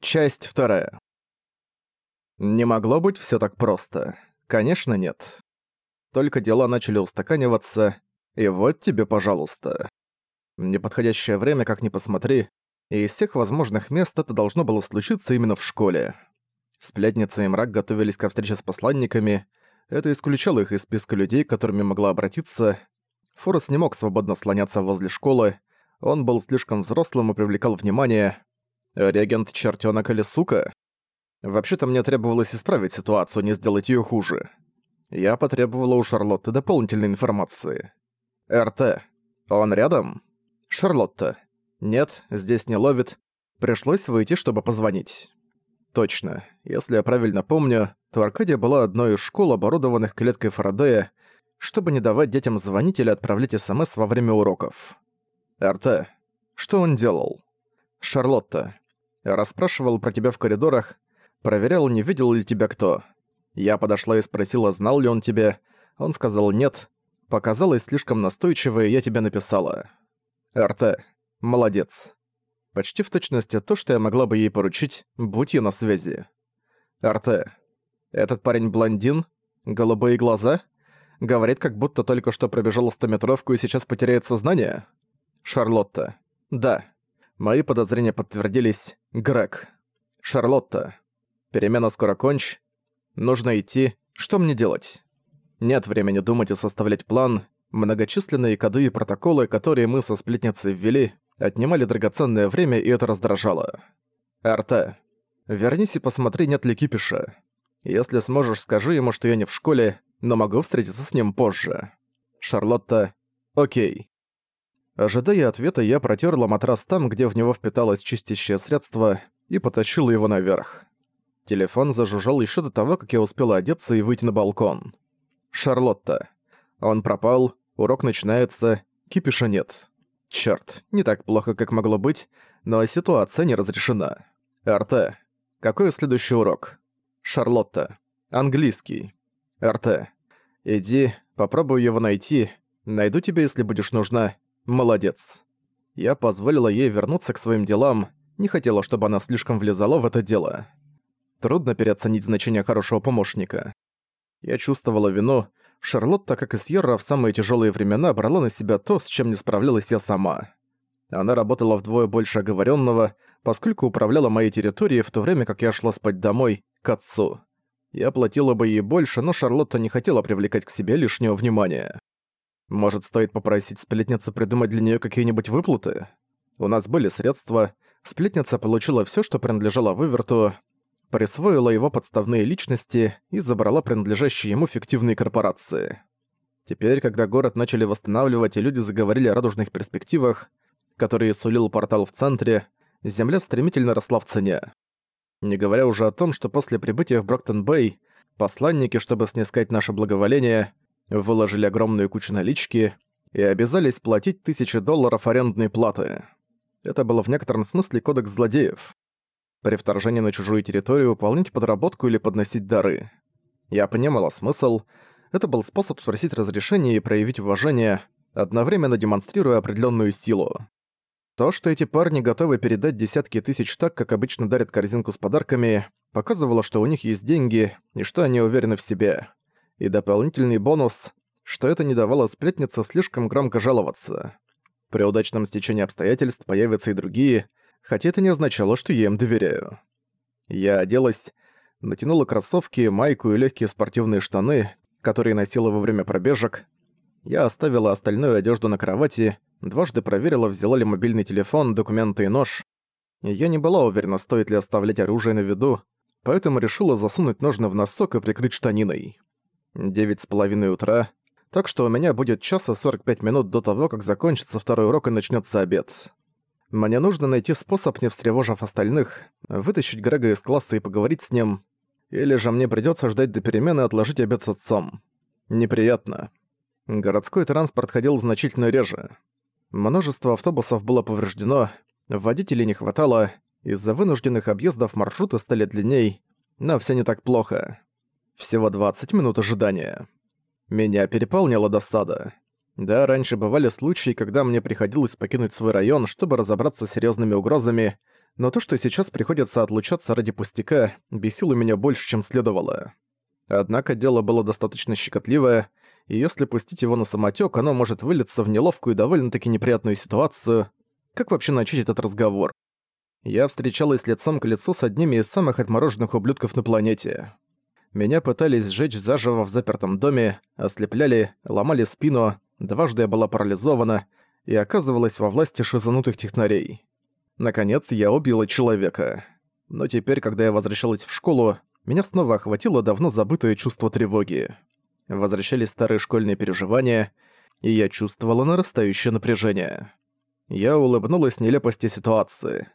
Часть вторая. Не могло быть все так просто. Конечно, нет. Только дела начали устаканиваться, и вот тебе, пожалуйста. Неподходящее время, как ни посмотри, и из всех возможных мест это должно было случиться именно в школе. Сплетница и мрак готовились ко встрече с посланниками, это исключало их из списка людей, к которыми могла обратиться. Форрес не мог свободно слоняться возле школы, он был слишком взрослым и привлекал внимание, Регент чертёнок или сука? Вообще-то мне требовалось исправить ситуацию, не сделать её хуже. Я потребовала у Шарлотты дополнительной информации. РТ. Он рядом? Шарлотта. Нет, здесь не ловит. Пришлось выйти, чтобы позвонить. Точно. Если я правильно помню, то Аркадия была одной из школ, оборудованных клеткой Фарадея, чтобы не давать детям звонить или отправлять СМС во время уроков. РТ. Что он делал? Шарлотта расспрашивал про тебя в коридорах, проверял, не видел ли тебя кто. Я подошла и спросила, знал ли он тебя. Он сказал «нет». Показалось слишком настойчиво, и я тебе написала. РТ. Молодец. Почти в точности то, что я могла бы ей поручить, будь я на связи. РТ. Этот парень блондин? Голубые глаза? Говорит, как будто только что пробежал стометровку и сейчас потеряет сознание? Шарлотта. Да. Мои подозрения подтвердились. Грег. Шарлотта. Перемена скоро конч. Нужно идти. Что мне делать? Нет времени думать и составлять план. Многочисленные коды и протоколы, которые мы со сплетницей ввели, отнимали драгоценное время, и это раздражало. Арта. Вернись и посмотри, нет ли кипиша. Если сможешь, скажи ему, что я не в школе, но могу встретиться с ним позже. Шарлотта. Окей. Ожидая ответа, я протер матрас там, где в него впиталось чистящее средство, и потащила его наверх. Телефон зажужжал еще до того, как я успела одеться и выйти на балкон. Шарлотта. Он пропал, урок начинается, кипиша нет. Черт, не так плохо, как могло быть, но ситуация не разрешена. РТ. Какой следующий урок? Шарлотта. Английский. РТ. Иди, попробую его найти. Найду тебя, если будешь нужна. Молодец. Я позволила ей вернуться к своим делам, не хотела, чтобы она слишком влезала в это дело. Трудно переоценить значение хорошего помощника. Я чувствовала вину. Шарлотта, как и Сьерра, в самые тяжелые времена брала на себя то, с чем не справлялась я сама. Она работала вдвое больше оговоренного, поскольку управляла моей территорией в то время, как я шла спать домой, к отцу. Я платила бы ей больше, но Шарлотта не хотела привлекать к себе лишнего внимания. Может, стоит попросить сплетницу придумать для нее какие-нибудь выплаты? У нас были средства. Сплетница получила все, что принадлежало Выверту, присвоила его подставные личности и забрала принадлежащие ему фиктивные корпорации. Теперь, когда город начали восстанавливать и люди заговорили о радужных перспективах, которые сулил портал в центре, земля стремительно росла в цене. Не говоря уже о том, что после прибытия в Броктон-Бэй посланники, чтобы снискать наше благоволение, выложили огромную кучу налички и обязались платить тысячи долларов арендной платы. Это было в некотором смысле кодекс злодеев. При вторжении на чужую территорию выполнять подработку или подносить дары. Я понимала смысл. Это был способ спросить разрешение и проявить уважение, одновременно демонстрируя определенную силу. То, что эти парни готовы передать десятки тысяч так, как обычно дарят корзинку с подарками, показывало, что у них есть деньги и что они уверены в себе и дополнительный бонус, что это не давало сплетнице слишком громко жаловаться. При удачном стечении обстоятельств появятся и другие, хотя это не означало, что я им доверяю. Я оделась, натянула кроссовки, майку и легкие спортивные штаны, которые носила во время пробежек. Я оставила остальную одежду на кровати, дважды проверила, взяла ли мобильный телефон, документы и нож. Я не была уверена, стоит ли оставлять оружие на виду, поэтому решила засунуть ножны в носок и прикрыть штаниной. 9 с половиной утра, так что у меня будет часа и 45 минут до того, как закончится второй урок и начнется обед. Мне нужно найти способ, не встревожив остальных, вытащить Грега из класса и поговорить с ним, или же мне придется ждать до перемены и отложить обед с отцом. Неприятно. Городской транспорт ходил значительно реже. Множество автобусов было повреждено, водителей не хватало, из-за вынужденных объездов маршруты стали длинней, но все не так плохо. Всего 20 минут ожидания. Меня переполняла досада. Да, раньше бывали случаи, когда мне приходилось покинуть свой район, чтобы разобраться с серьёзными угрозами, но то, что сейчас приходится отлучаться ради пустяка, бесило меня больше, чем следовало. Однако дело было достаточно щекотливое, и если пустить его на самотёк, оно может вылиться в неловкую и довольно-таки неприятную ситуацию. Как вообще начать этот разговор? Я встречалась лицом к лицу с одними из самых отмороженных ублюдков на планете. Меня пытались сжечь заживо в запертом доме, ослепляли, ломали спину, дважды я была парализована и оказывалась во власти шизанутых технарей. Наконец, я убила человека. Но теперь, когда я возвращалась в школу, меня снова охватило давно забытое чувство тревоги. Возвращались старые школьные переживания, и я чувствовала нарастающее напряжение. Я улыбнулась нелепости ситуации.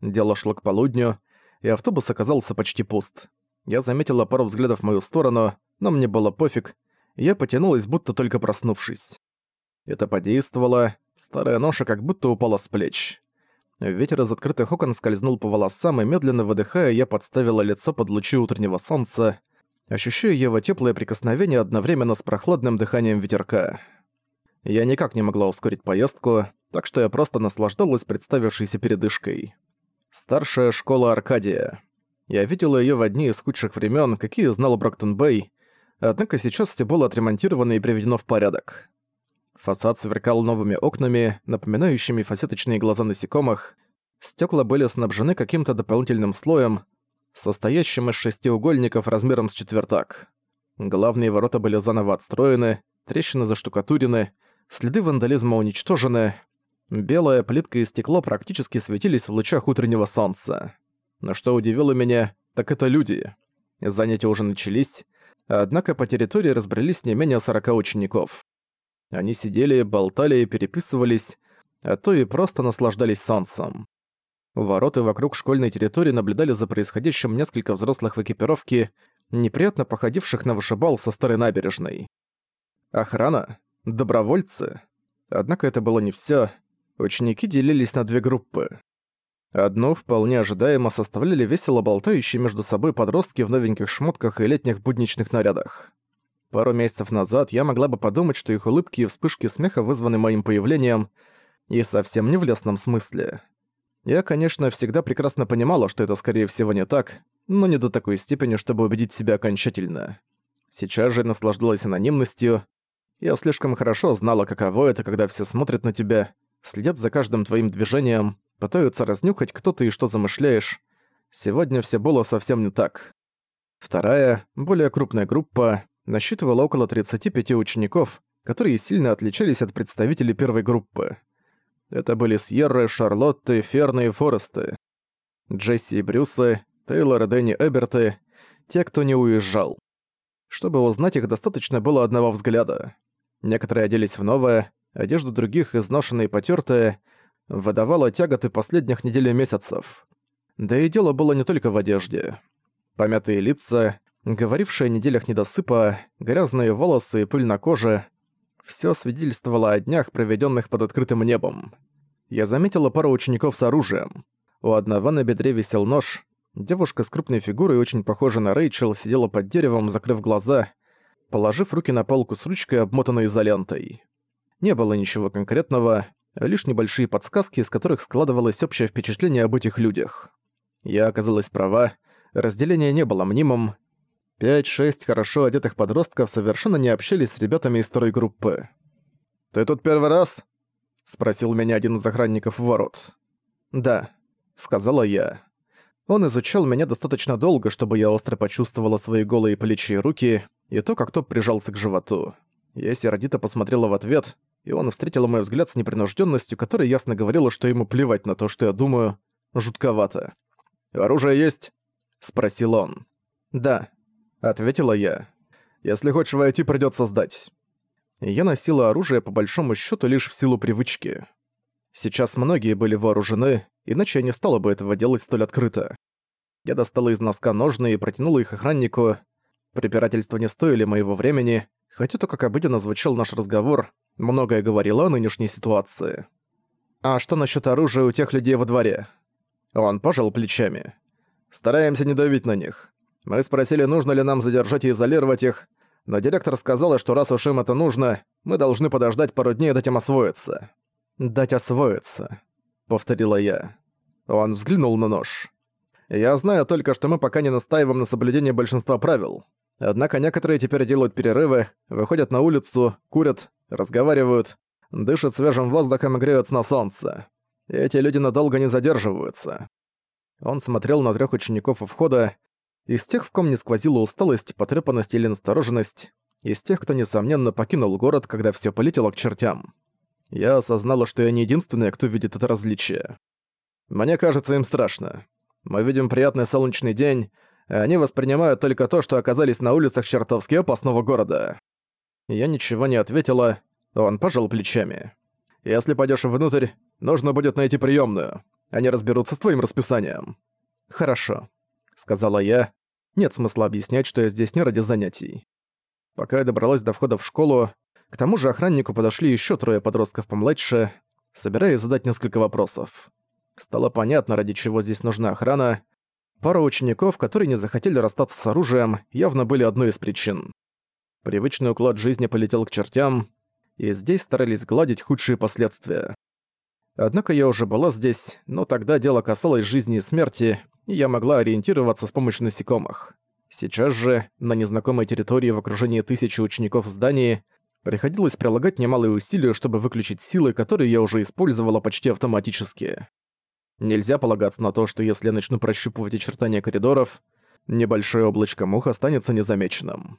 Дело шло к полудню, и автобус оказался почти пуст. Я заметила пару взглядов в мою сторону, но мне было пофиг. Я потянулась, будто только проснувшись. Это подействовало. Старая ноша как будто упала с плеч. Ветер из открытых окон скользнул по волосам, и медленно выдыхая, я подставила лицо под лучи утреннего солнца, ощущая его теплое прикосновение одновременно с прохладным дыханием ветерка. Я никак не могла ускорить поездку, так что я просто наслаждалась представившейся передышкой. Старшая школа Аркадия. Я видела ее в одни из худших времен, какие знал Броктон-Бэй, однако сейчас все было отремонтировано и приведено в порядок. Фасад сверкал новыми окнами, напоминающими фасеточные глаза насекомых. Стекла были снабжены каким-то дополнительным слоем, состоящим из шестиугольников размером с четвертак. Главные ворота были заново отстроены, трещины заштукатурены, следы вандализма уничтожены. Белая плитка и стекло практически светились в лучах утреннего солнца. Но что удивило меня, так это люди. Занятия уже начались, однако по территории разбрелись не менее 40 учеников. Они сидели, болтали, и переписывались, а то и просто наслаждались солнцем. Вороты вокруг школьной территории наблюдали за происходящим несколько взрослых в экипировке, неприятно походивших на вышибал со старой набережной. Охрана? Добровольцы? Однако это было не все. Ученики делились на две группы. Одно вполне ожидаемо составляли весело болтающие между собой подростки в новеньких шмотках и летних будничных нарядах. Пару месяцев назад я могла бы подумать, что их улыбки и вспышки смеха вызваны моим появлением, и совсем не в лесном смысле. Я, конечно, всегда прекрасно понимала, что это, скорее всего, не так, но не до такой степени, чтобы убедить себя окончательно. Сейчас же наслаждалась анонимностью. Я слишком хорошо знала, каково это, когда все смотрят на тебя, следят за каждым твоим движением, пытаются разнюхать, кто ты и что замышляешь. Сегодня все было совсем не так. Вторая, более крупная группа, насчитывала около 35 учеников, которые сильно отличались от представителей первой группы. Это были Сьерры, Шарлотты, Ферны и Форесты. Джесси и Брюсы, Тейлор и Дэнни Эберты, те, кто не уезжал. Чтобы узнать их, достаточно было одного взгляда. Некоторые оделись в новое, одежда других изношенная и потертые, выдавала тяготы последних недель и месяцев. Да и дело было не только в одежде. Помятые лица, говорившие о неделях недосыпа, грязные волосы и пыль на коже – все свидетельствовало о днях, проведенных под открытым небом. Я заметила пару учеников с оружием. У одного на бедре висел нож. Девушка с крупной фигурой, очень похожа на Рэйчел, сидела под деревом, закрыв глаза, положив руки на палку с ручкой, обмотанной изолентой. Не было ничего конкретного – лишь небольшие подсказки, из которых складывалось общее впечатление об этих людях. Я оказалась права, разделение не было мнимым. Пять-шесть хорошо одетых подростков совершенно не общались с ребятами из второй группы. «Ты тут первый раз?» — спросил меня один из охранников в ворот. «Да», — сказала я. Он изучал меня достаточно долго, чтобы я остро почувствовала свои голые плечи и руки, и то, как топ прижался к животу. Я сердито посмотрела в ответ — и он встретил мой взгляд с непринужденностью, которая ясно говорила, что ему плевать на то, что я думаю, жутковато. «Оружие есть?» — спросил он. «Да», — ответила я. «Если хочешь войти, придется сдать». Я носила оружие по большому счету лишь в силу привычки. Сейчас многие были вооружены, иначе я не стала бы этого делать столь открыто. Я достала из носка ножны и протянула их охраннику. Препирательства не стоили моего времени, хотя то, как обыденно звучал наш разговор, Многое говорило о нынешней ситуации. «А что насчет оружия у тех людей во дворе?» Он пожал плечами. «Стараемся не давить на них. Мы спросили, нужно ли нам задержать и изолировать их, но директор сказала, что раз уж им это нужно, мы должны подождать пару дней и дать им освоиться». «Дать освоиться», — повторила я. Он взглянул на нож. «Я знаю только, что мы пока не настаиваем на соблюдении большинства правил. Однако некоторые теперь делают перерывы, выходят на улицу, курят, разговаривают, дышат свежим воздухом и греются на солнце. Эти люди надолго не задерживаются. Он смотрел на трех учеников у входа, из тех, в ком не сквозила усталость, потрепанность или настороженность, из тех, кто, несомненно, покинул город, когда все полетело к чертям. Я осознала, что я не единственная, кто видит это различие. Мне кажется, им страшно. Мы видим приятный солнечный день, а они воспринимают только то, что оказались на улицах чертовски опасного города. Я ничего не ответила, он пожал плечами. «Если пойдешь внутрь, нужно будет найти приемную. Они разберутся с твоим расписанием». «Хорошо», — сказала я. «Нет смысла объяснять, что я здесь не ради занятий». Пока я добралась до входа в школу, к тому же охраннику подошли еще трое подростков помладше, собираясь задать несколько вопросов. Стало понятно, ради чего здесь нужна охрана. Пара учеников, которые не захотели расстаться с оружием, явно были одной из причин. Привычный уклад жизни полетел к чертям, и здесь старались гладить худшие последствия. Однако я уже была здесь, но тогда дело касалось жизни и смерти, и я могла ориентироваться с помощью насекомых. Сейчас же, на незнакомой территории в окружении тысячи учеников в здании, приходилось прилагать немалые усилия, чтобы выключить силы, которые я уже использовала почти автоматически. Нельзя полагаться на то, что если я начну прощупывать очертания коридоров, небольшое облачко мух останется незамеченным.